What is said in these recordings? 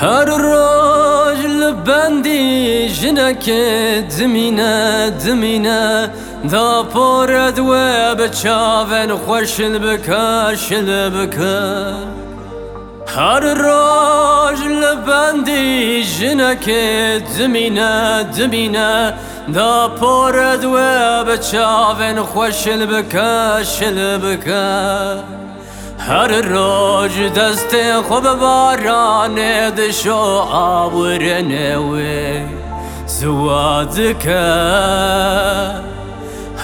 هر روز لبندی جنک دمینه دمینه دا پورد و بچاون خوشل بکا شل بکا هر روز لبندی جنک دمینه دمینه دا پورد و بچاون خوشل بکا شل بکا هر روز دست خوب باران دشو آور نوی زواد که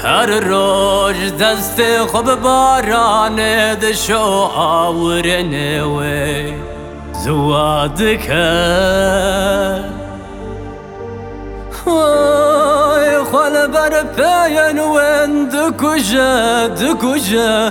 هر روز دست خوب باران دشو آور نوی زواد که خل بر پین وند کجا دکجا؟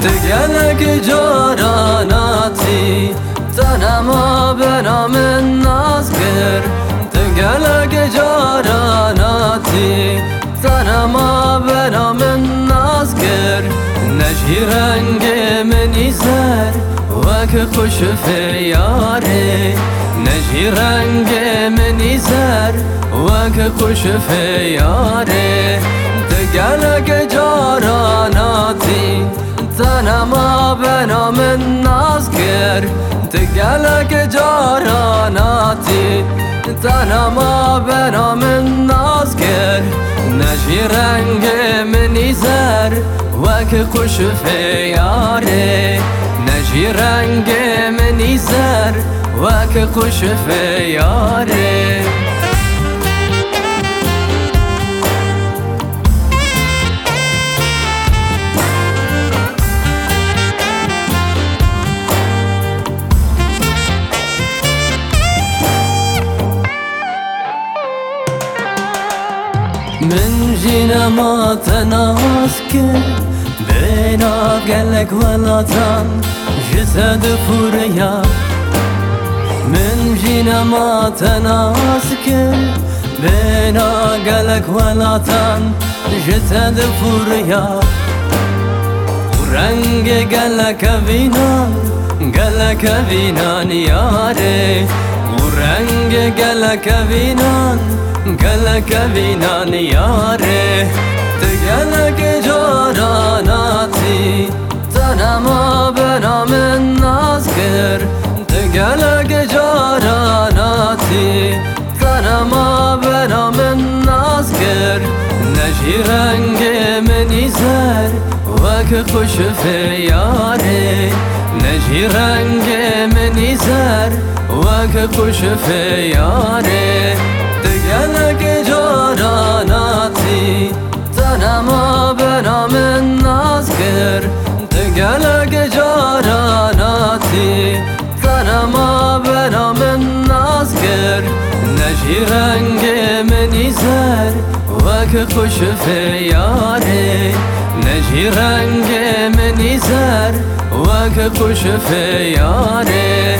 تگلک جاراناتی تنما بنام نازگر. تگلک جاراناتی تنما بنام نازگر. نجی رنگ منی زر وک خوش فیاره. نجی رنگ منی زر وک خوش فیاره. تگلک جاراناتی تنما بنا من نذكر تقلق جاراناتي تنما بنا من نذكر نجي رنگ من يزر. وك خوش فياري نجي رنگ من يزر. وك خوش فياري من ما تناسك بينا قلك ولا تان جسد فوريا من جينا ما تناسك جسد فوريا ورنگ قلك فينان قلك فينان ياري ورنگ قلك فينان گلک بینان یاره. تگلک جاراناتی تنما بنام نازگر. تگلک جاراناتی تنما بنام نازگر. نجی رنگ منی زر وک خوش فیاره. نجی رنگ وک خوش فیاره گلک جاراناتی تنما بنام نازگر گلک جاراناتی تنما بنام نازگر نجی رنگ منی زر. وک خوش فیاره نجی رنگ منی زر. وک خوش فیاره